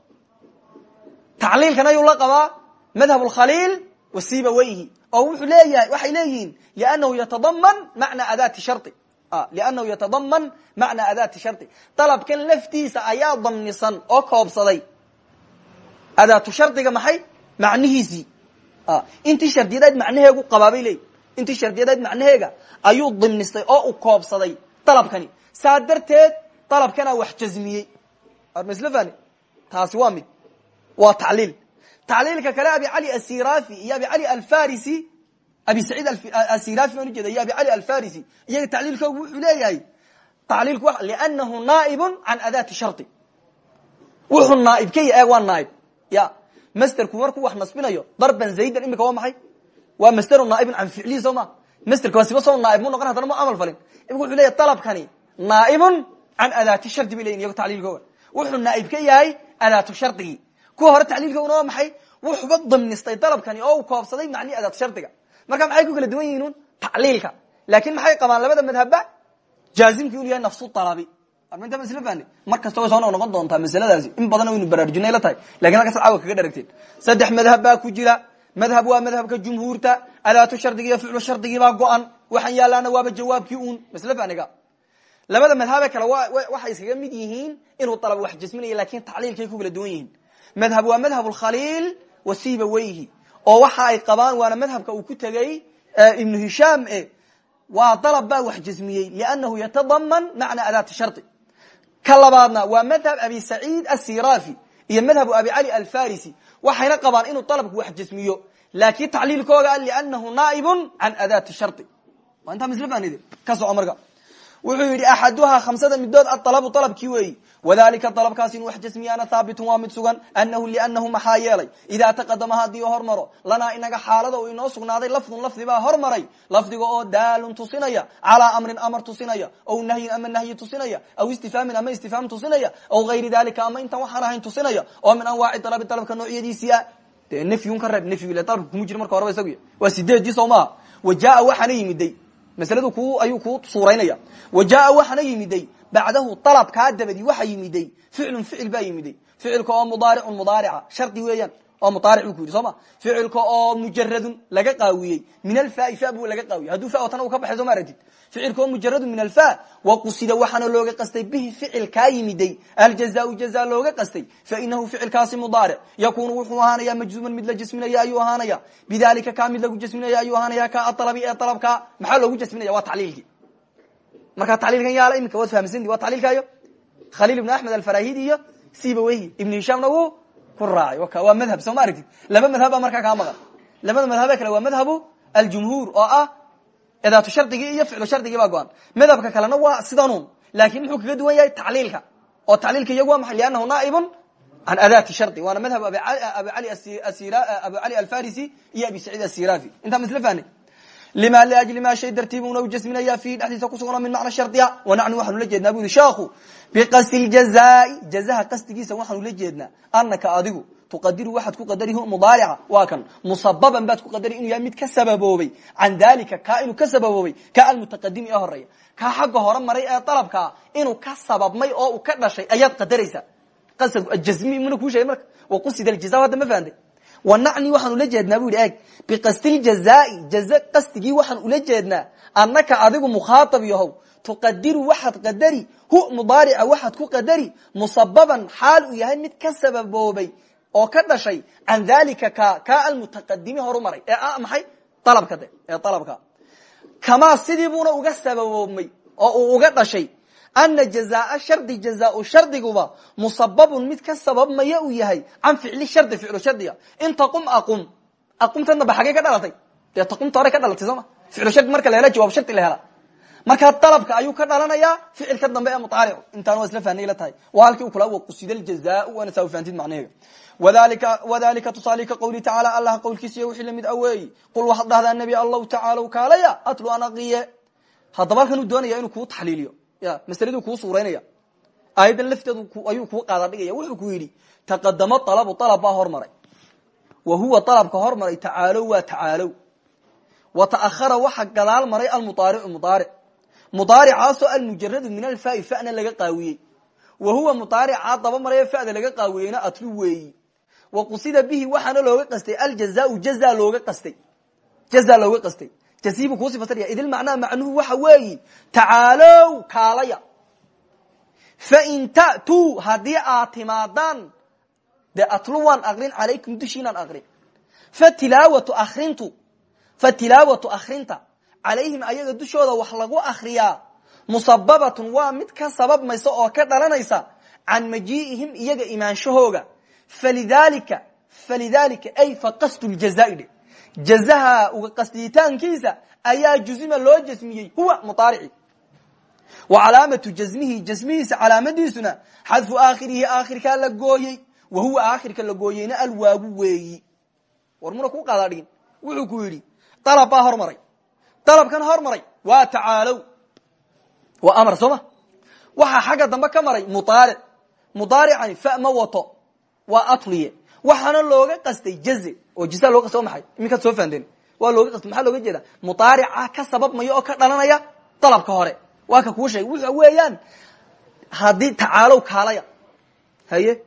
tacliilkan ayuu la qabaa madhab khaliil wa siba weyhi oo wuxuu leeyahay waxay leeyihiin liannahu yatadaman macna adaati shari liannahu yatadaman macna adaati shardi dalabkan laftiisa ayaa damnisan oo koobsaday. Adaatu shardiga maxay? Macnihiisii intii shardiyadayd macnaheegu qabaabay leeyi intii shardiyadayd macnaheega ayuu dimnistay oo u koobsaday dalabkani saa darteed dalabkanaa wax jazmiyey. Armaslafani taasi waa mid. Waa tacliil tacliilka kale abi cali asirafi iyo abi cali alfarisi abi saciid asirafi baan ujeeda iyo abi cali alfarisi iyaga tacliilkoogu wuxuu leeyahay tacliilku liannahu naa'ibu can adaati shardi wuxuu naaib ka yahy waa naaib ya masterku markuu wax nasbinayo darban zaydan imika waa maxay waa masteru naaibun can ficlihi soo ma masterka waa siba soo naaib mu noqon hadana mu camal falin imika wuxuu leyahy dalabkani naaibun can adaati shardi bay leyin iyago tacliilkooga wuxuu naaib ka yahay adaatu shardigii kuwa hore tacliilkooguna waa maxay? Wuxuba dimnistay dalabkani oo uu koobsaday macnihi adaatu shardiga. Marka maxay ku kala duwan yihiin tacliilka. Laakin maxay qabaan labada madhabba? Jaazimki inu yahay nafsu alabi arminta masl fani mar kasta way soo noq noqon doontaa masaladaasi. In badan waynu baraarujinay la tahay. Lakin halkaas caawa kaga dharagteen saddex madhab baa ku jira. Madhab waa madhabka jumhuurta. Adaatu shardigii iyo ficlu shardigii baa go-an. Waxaan yaalaana waaba jawaabkii un masle faniga labada madhabe kale waxay iskaga mid yihiin inuu dalab wax jasminayo laakiin tacliilkay ku kala duwan yihiin madhab waa madhab khaliil wa siba weyhi oo waxa ay qabaan waana madhabka uu ku tegey ibnu hishaam e. Waa dalab baa wax jasmiyey liannahu yatadaman macna adaati shardi ka waa madhab abi saciid asirafi iyo madhabu abi cali alfarisi. Waxayna qabaan inuu dalabku wax jasmiyo laakin tacliilkooga liannahu naaibun can adaati waa intaa misl fanid ka soco wuxuu yidhi axaduhaa khamsada midood aalabu alabkii weeyi. Wadalika dalabkaas inu wax jasmiyaana haabitun waa mid sugan anahu lianahu maxaa yeelay idaa taqadama haddii hormaro lanaa inaga xaalada uu inoo sugnaaday lafdun lafdi baa hormaray lafdiga oo daalun tusinaya calaa amrin amar tusinaya aw nahyin ama nahyi tusinaya aw istifhaamin ama istifhaam tusinaya aw gayri dalika ama intan waxaan ahayn tusinaya oo min anwaaci dalabi dalabka noocyadiisia dee nafyun ka reeb nafyig dalabka kuma jiri marka horeba isagu waa sideedii soo wa jaa masladu ku ayuu ku suuraynaya wa jaa waxaana yimiday bacdahu dalabkaa dabadi waxa yimiday ficlun ficil baa yimiday. Ficilka oo mudaaricun mudaarica shardi weeyaan oo mudaaric bu ku yidhi soo ma? Ficilka oo mujaradun laga qaawiyey min alfai fa bu laga qaawiyey. Hadduu fa watana uu ka baxay soo ma aragtid ficilka oo mujaradun min alfa wa qusida waxaana looga qastay bihi ficilkaa yimiday. Aljazaau jaza looga qastay fainahu ficilkaasi mudaaric yakunu wuxuu ahaanaya majzuman mid la jasminaya ayuu ahaanaya bidalika kaa mid lagu jasminaya ayuu ahaanaya ka aalabi ee alabkaa maxaa loogu jasminaya waa tacliilkii markaa tacliilkan yaalla iminka waad fahamsanti waa tacliilkaayo? Khaliil ibn axmed alfarahidi iyo sibaweyhi ibn hishaamna wuu ku raacay. Waa madhab soo ma aragtid? Laba madhab baa markaa kaa maqan. Labada madhabe kale waa madhabu aljumhuur oo ah edaatu shardigii iyo ficlu shardigii baa go-an. Madhabka kalena waa sidanun laakin muxuu kaga duwan yahay tacliilka oo tacliilka iyagu waa maxay? Liannahu naaibun can adaati shardi waana madhab abi cali alfarisi iyo abi saciid asirafi intaa masle fahnay lima liajli ma shay dartiibuna u jasminaya fihi dhexdiisa kusugna min macna shardiya wanacni waxaanu la jeednaa bu yihi sheekhu biqasdi ljazai jazaha qasdigiisa waxaanu la jeednaa anaka adigu tuqadiru waxaad ku qadari mudaarica waa kan musababan baad ku qadari inuu yahay mid ka sababoobay can dalika kaa inuu ka sababoobay ka almutaqadimi ee horreeya kaa xagga hore maray ee dalabkaa inuu ka sababmay oo uu ka dhashay ayaad qadaraysaa jazmi muna kuu sheegay marka waqusida aljaza hadda ma fahamtay wanacni waxaan ula jeednaa bu yidhi eeg biqasdi ljazai jaza qasdigii waxaan ula jeednaa annaka adigu mukhaatab yahow tuqadiru waxaad qadari hu mudaarica waxaad ku qadari musababan xaal uu yahay mid ka sababoobay oo ka dhashay can dalika ka kaa almutaqadimi horu maray ee ah maxay? Dalabka de ee dalabka kamaa sidii buuna uga ana jazaa shardi jazaau shardiguba musababun mid ka sababmaya uu yahay can ficli shardi ficlu shardiga in taqum aqum aqumtan dambe xagee ka dhalatay dee taqumta hore ka dhalatay soo ma ficlu shardi marka la hela jawaab shardi la hela markaa dalabka ayuu ka dhalanayaa ficilka dambe ee muaaric intaan waa isla fahnay la tahay waa halkii u kula waqusida ljazaa waana saa fahantiid macnaheega wadalika tusaali ka qawli tacaala allah qawlkiisiiyo wixii la mid aweeyi qul waxaad dhahdaa nebi allahu tacaala kaalaya atlu anaqiye haddaba halkan uu doonaya inuu kuu taxliiliyo masladu kuu suuraynaya aayaddan lafteedu ayuu qaada dhigaya. Wuxuu ku yidhi taqadamo alabu alab baa hormaray wa huwa alabka hormaray tacaalow waa tacaalow wa ta'ahara waxa gadaal maray almudaaricu mudaaric mudaaricaasoo almujaradu min alfai fana laga qaawiyey. Wa huwa mudaaricaa daba maraya fada laga qaawiyeyna atlu weeyi. Wa qusida bihi waxaana looga qastay aljazaau jaza looga qastay. Jaza looga qastay jasibu kuusi fasiraya idil macnaha macnuhu waxa weeyi tacaalow kaalaya. Fain ta'tuu haddii aad timaadaan dee atlu waan akrin calaykum dushiinaan akrin. Fatilaawatu akrintu fatilaawatu akrinta calayhim ayaga dushooda wax lagu akriyaa musababatun waa mid ka sababmaysa oo ka dhalanaysa can majii'ihim iyaga imaanshahooga falidalika falidalika ay fa qasdu ljazai dhe jazaha uga qasdiyitaankiisa ayaa juzima loo jasmiyey huwa muaarici wa calaamatu jasmihi jasmihiisa calaamadiisuna xadfu aakhirihi aakhirkaa la gooyey wa huwa aakhirka la gooyeyna alwaabu weeyi. War ku qaadaa dhigin? Wuxuu ku yidhi dalab baa hormaray. Dalabkan hormaray waa tacaalow waa amar soo ma? Waxaa xagga dambe ka maray mudaaric mudaaricani fa ma wato waa waxaana looga qastay jaze oo jisa loo qastay maxay? Iminkaad soo fahanteen waa looga qastay. Maxaa looga jeeda mudaarica ka sababmaya oo ka dhalanaya dalabka hore. Waa ka kuu sheegay. Wuxa weeyaan haddii tacaalow kaalaya haye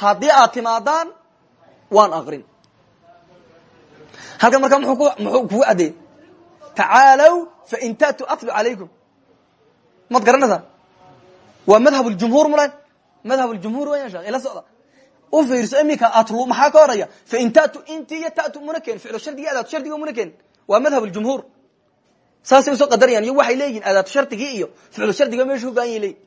haddii aad waan aqrin. Halkan markaa muxuu kugu caddeeyey tacaalow fain tatu atlu calaykum. Maad garanaysaa waa madhab ljumhuur mulan madhab ljumhuur weyan shek ila socda u fiirso iminka atlu maxaa ka horaya? Fain tatu inti iyo tatu muna ken ficlo shardigii adaatu shardiga muna ken waa madhab ljumhuur saasay u soo qadarayaan iyo waxay leeyihiin adaatu shardigii iyo ficlu shardiga meesha ubaahan ya leyihin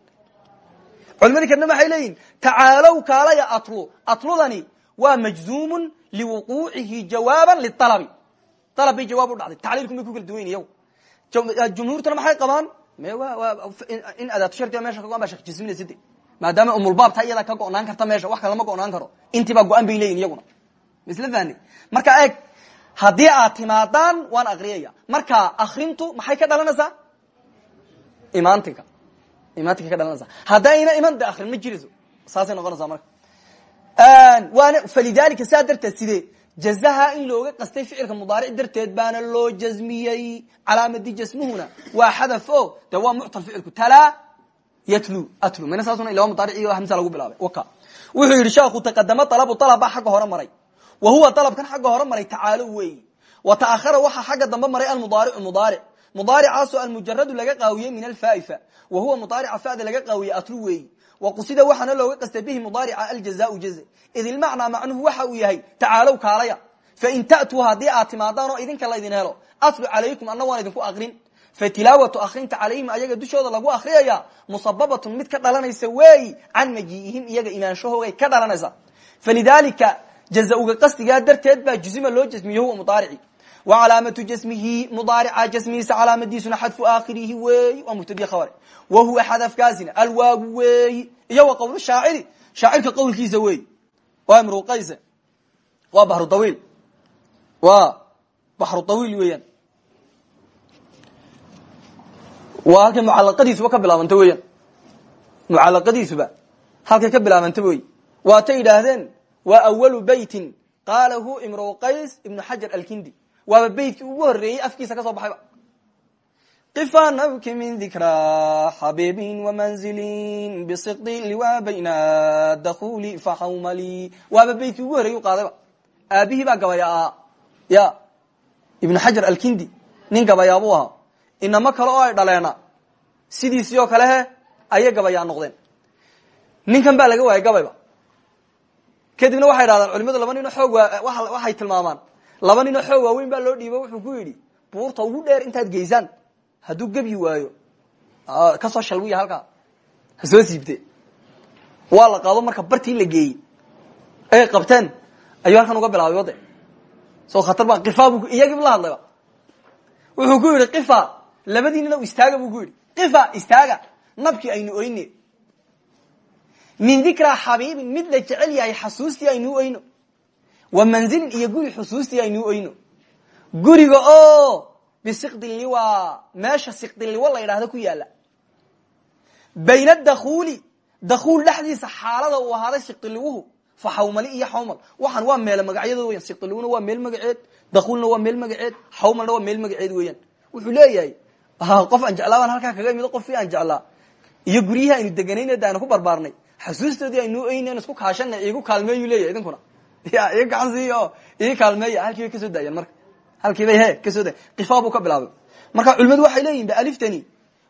culimadii kalena waxay leeyihiin tacaalow kaalaya atlu atludani waa majzuumun liwuquucihi jawaaban lialabi alab bay jawaab u dhacday. Tacliilku may ku kala duwan yahu jumhuurtuna maxay qabaan? Me in adaatu shardiga meesha ka go-an ba shek jisminaysid maadaama umulbaabta iyada ka go'naan karta meesha wax kalama go'naan karo. Intiibaa go-an bay leeyihiin iyaguna. Misla marka eeg haddii aad timaadaan waan akriyaya marka akrintu maxay ka dhalanaysaa? Imaantinka. Imaantinka ka dhalanaysa haddayna iman de akrin ma jirayso saasay noqonaysaa marka. Waana falidalika saa darteed jazaha in looga qastay ficilka mudaaric darteed baana loo jasmiyey calaamadii jasmuhuna waa xadaf o de waa ficilku. Talaa yatlu atlu. Mana saasuna ilaa mudaaric iyo hamsa lagu bilaabay. Waka wuxuu yidhi sheekhu taqadamo dalabu dalab baa xagga hore maray. Wa huwa dalabkan xagga hore maray tacaalo weeyi wa ta'ahara waxaa xagga dambe maray almudaaricu mudaaric mudaaricaasoo almujaradu laga qaawiyey min alfaifa wa huwa mudaarica fada laga qaawiyey atlu weeyi wa qusida waxaana looga qastay bihi mudaarica aljazaau jaze id ilmacnaa macnuhu waxa uu yahay tacaalow kaalaya. Fain ta'tuu haddii aad timaadaan oo idinka laydin helo atlu calaykum anna waan idinku aqrin fatilaawatu akrinta calayhim ayaga dushooda lagu akriyaya musababatun mid ka dhalanaysa weeyi can majiihim iyaga imaanshahoogay ka dhalanaysa. Falidalika jaza-uga qasdigaa darteed baa juzima loo jasmiye huwa mudaarici. Wa calaamatu jasmihi mudaarica jasmihiisa calaamadiisuna xadfu aakhirihi weeyi waa mubtadiy khabare wa huwa xadafkaasina alwaagu weeyi iyo wa qowl shaaciri shaacirka qowlkiisa weeyi waa imruqayse waa bahru dawiil waa baxru dawiil weeyaan waa halkay mucalaqadiisuba ka bilaabanta weeyaan mucalaqadiisuba halkay ka bilaabanta wey waatay yidhaahdeen waa awalu beytin qaalahu imru qays ibnu xajar alkindi. Waaba beytkii ugu horeeyey afkiisa ka soo baxayba qifa nabki min dikra xabibin wamanzilin bisiqdi liwa bayna dakhuli faxawmali waaba beytkii ugu horreeyey u qaadayba aabihii baa gabaya ahaa. Ya ibnu xajar alkindi nin gabayaabuu ahaa inamo kale oo ay dhaleena. Sidiisii oo kale he ayay gabayaa noqdeen. Ninkan baa laga waayay gabayba kadibna waxay dhahdaan culimadu laba ninoo xoog waxay tilmaamaan. Laba ninoo xoog waaweyn baa loo dhiibo wuxuu ku yidhi buurta ugu dheer intaad geysaan hadduu gebyi waayo. Kasoo shalwiya halkaa. Ha soo siibte waa la qaado marka bartii la geeyey. Ay qabteen ayuu halkan uga bilaabay wade. Soo khatar ba kifa bu la hadlayba wuxuu ku yidhi kifa labadiinina istaaga buu ku yidhi kifa istaaga nabkii aynu oyne min dikraa xabiibin mid la jecel yahay xasuustii aynuu oyno. Wa manzilin iyo guri xusuustii aynuu oyno. Guriga oo bisiqdi liwa meesha siqdi liwa la yidhaahdo ku yaalla bayna dakuuli dakuul dhexdiisa xaalada uu ahaaday siqdiliwuhu fa xawmali iyo xawmal waxaan waa meele magacyadooda weyan siqdiliwuna waa meel magaceed dakuulna waa meel magaceed xawmalna waa meel magaceed weeyaan. Wuxuu leeyahay qof aan jeclaa baan halkaa kaga imido qofkii aan jeclaa. Iyo guryihii aynu deganayna de aynu ku barbaarnay. Xasuustoodii aynu oynan isku kaashana igu kaalmeeyu leeyahy idinkuna. Iga gacan siiy o iga kaalmeeya. Halkii bay ka soo daayeen marka. Halkii bay he ka soo dayen kifa buu ka bilaabay. Marka culimadu waxay leeyihiin aliftani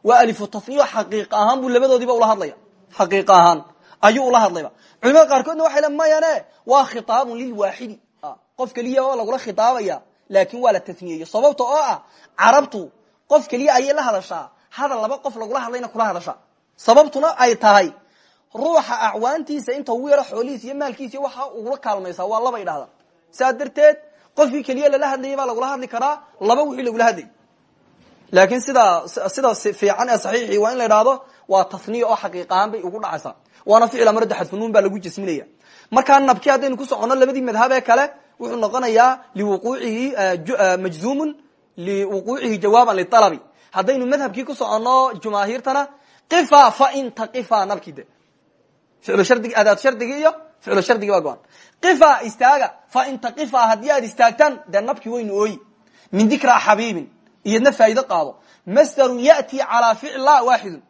waa alifu tasniyo xaqiiq ahaan buu labadoodiiba ula hadlaya. Xaqiiq ahaan ayuu ula hadlayba. Culimada qaarkoodna waxay le mayane waa khitaabun lilwaaxidi qof keliya oo lagula khitaabaya laakin waa la tasniyeeyo sababta oo ah carabtu qof keliya ayay la hadashaa. Hadal laba qof lagula hadlayna kula hadashaa sababtuna ay tahay ruuxa acwaantiisa inta ugu yaro xoolihiis iyo maalkiisa waxa ugula kaalmaysaa waa laba idhahda saa qofkii keliya lala hadlayay baa lagula hadli karaa laba wixii lagula hadlayy laakiin sida sida fiican ee saxiixii waa in la idhaahdo waa tasniya oo xaqiiq ahaan bay ugu dhacaysaa. Waana ficil amrada xadfunuun baa lagu jasminaya markaa nabki haddaynu ku socono labadii madhab ee kale wuxuu noqonayaa liwuquucihi majzumun liwuquucihi jawaaban lialabi haddaynu madhabkii ku socono jumaahiirtana qifa fain taqifa nabki de ficlu shardig adaad shardigi iyo ficlu shardigi baa go-an. Qifa istaaga fain taqifa haddii aad istaagtaan dee nabki waynu ooyi. Min dikraa xabiibin iyadna faa'ido qaado. Masderun ya'ti calaa ficla waaxidun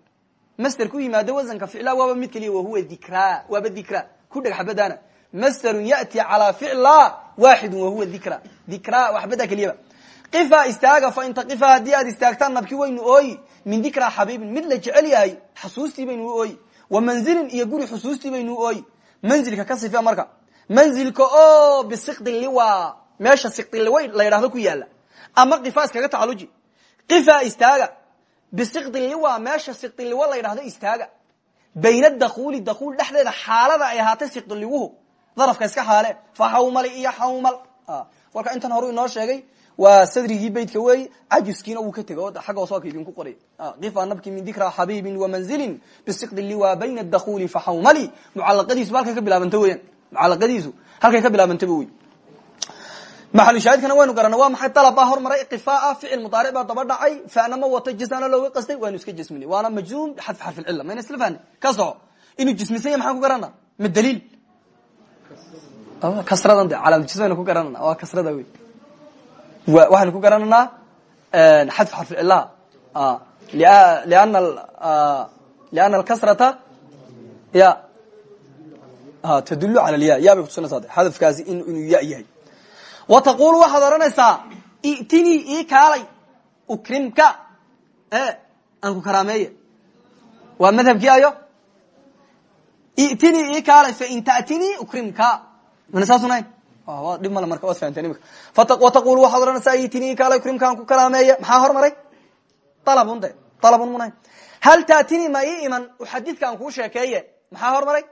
masder ku yimaado wasanka ficla waaba mid keliya wahuwa dikra waaba dikra. Ku dheg xabadaana. Masderun ya'ti calaa ficla waaxidun wahuwa dikra. Dikra waxbada keliyaba qifa istaaga fain taqifa haddii aad istaagtaan nabki waynu ooyi min dikraa xabiibin mid la jecel yahay xasuustii baynu ooyi. Wa manzilin iyo guri xusuustii baynu ooyi. Manzilka ka sife marka. Manzilka oo bisiqdi liwa meesha siqdi liwa la yidhahdo ku yaalla ama qifa iskaga tacaluji qifa istaaga. Bisiqdi liwa meesha siqdi liwa la yidhahdo istaaga. Bayna dakuuli dakuul dhexdeeda xaalada ay ahaatay siqdi liwuhu. Darafka iska xaale. Fa xawmali iyo xawmal warka intan horu inoo sheegay waa sadrigii beytka wey cajuskiina wuu ka tego o agga hoos ka idinku qoray. Kifa nabki min dikra xabiibin wamanzilin bisiqdi liwa bayna dakuuli faxawmali mucalaqadiisu halkay ka bilaabanta weyan mucalaqadiisu halkay ka bilaabantaba wey maxalushaahidkana waynu garana waa maxay dalab baa hormaray qifaa ficil mudaaric baa daba dhacay fanama wato jasana looga qastay waanu iska jasmina waana majzuum xadf xarfi lcila mayna isla fahni ka soco. Inuu jismisan ya maxaan ku garana ma daliil kasradan de calaamjism aynu ku garanana waa kasrada wey waxaynu ku garananaa xadf xarf cilah liana alkasrata ya. Tadulu cala lya ya bay kutusinaysaa de hadafkaasi inuu ya yahay. Wa taqulu waxaad odhanaysaa itinii ii kaalay ukrimka. E aan ku karaameeye. Waa madhabkii ayo itinii ii kaalay fain tatinii ukrimka mana saasunayn dhib male marka waad fahanteen imika wataqulu waxaad odhanaysaa itinii kaalay ukrimkaan ku karaameeye maxaa hormaray? Alabun de alabun munayn hal tatinii ma ii iman? Uxadidkaan kuu sheekeeye. Maxaa hormaray?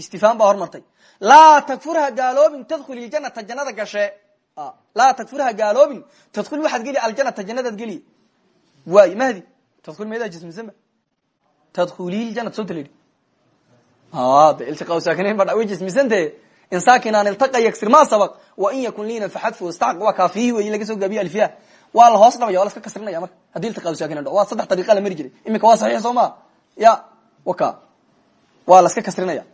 Istifhaam baa hormartay. Laa takfur ha gaaloobin tadkhuli ljanata jannada gashe. Laa takfur ha gaaloobin tadkul waxaad geli aljanata jannadaad geli. Waay mahdi. Tadkul meedaa jismisanba tadkuliiljanat soo talidhi de iltiqaa saakinayn ba way jismisante in saakinaan iltaqa yagsir ma sabaq wain yakun liina faxadfu istaq waa kaafihi wey in laga soo gaabiye alfiya waa la hoos dhabaya waa laska kasrinaya marka haddii iltiqaa saakinayn waa saddex dariiqa la mari jiray imika waa saxiix soo ma ya waka waa laska kasrinaya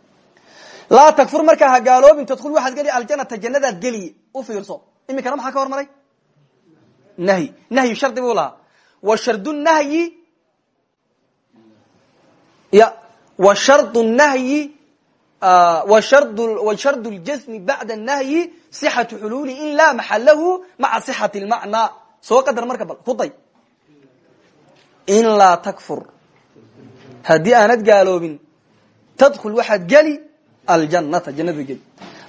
laa takfur markaa ha gaaloobin tadkul waxaad geli aljanata jannadaad geli u fiirso imikana maxaa ka hormaray nahyi nahyi shardi buu lahaa wa shardu nahyi ya wa shardu nahyi wa shardu ljasmi bacda nahyi sixatu xuluuli ila maxalahu maca sixati lmacnaa soo qadar marka bal huday in laa takfur haddii aanad gaaloobin tadkul waxaad geli aljanata jannada geli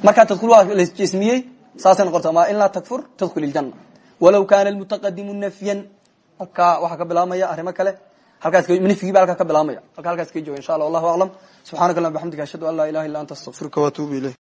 markaa tadkul waa lasjesmiyey saasay noqota ma in laa takfur tadkul iljana walaw kana lmutaqadimu nafyan halkaa waxaa ka bilaabmaya arrimo kale halkaas nafyigii ba halkaa ka bilaabmaya. Halka halkaas ka jooga insha allah wallahu aclam subxanaka allahuma bxamdika ashhadu an laa ilaha illa anta astaqfiruka waatubu ilayk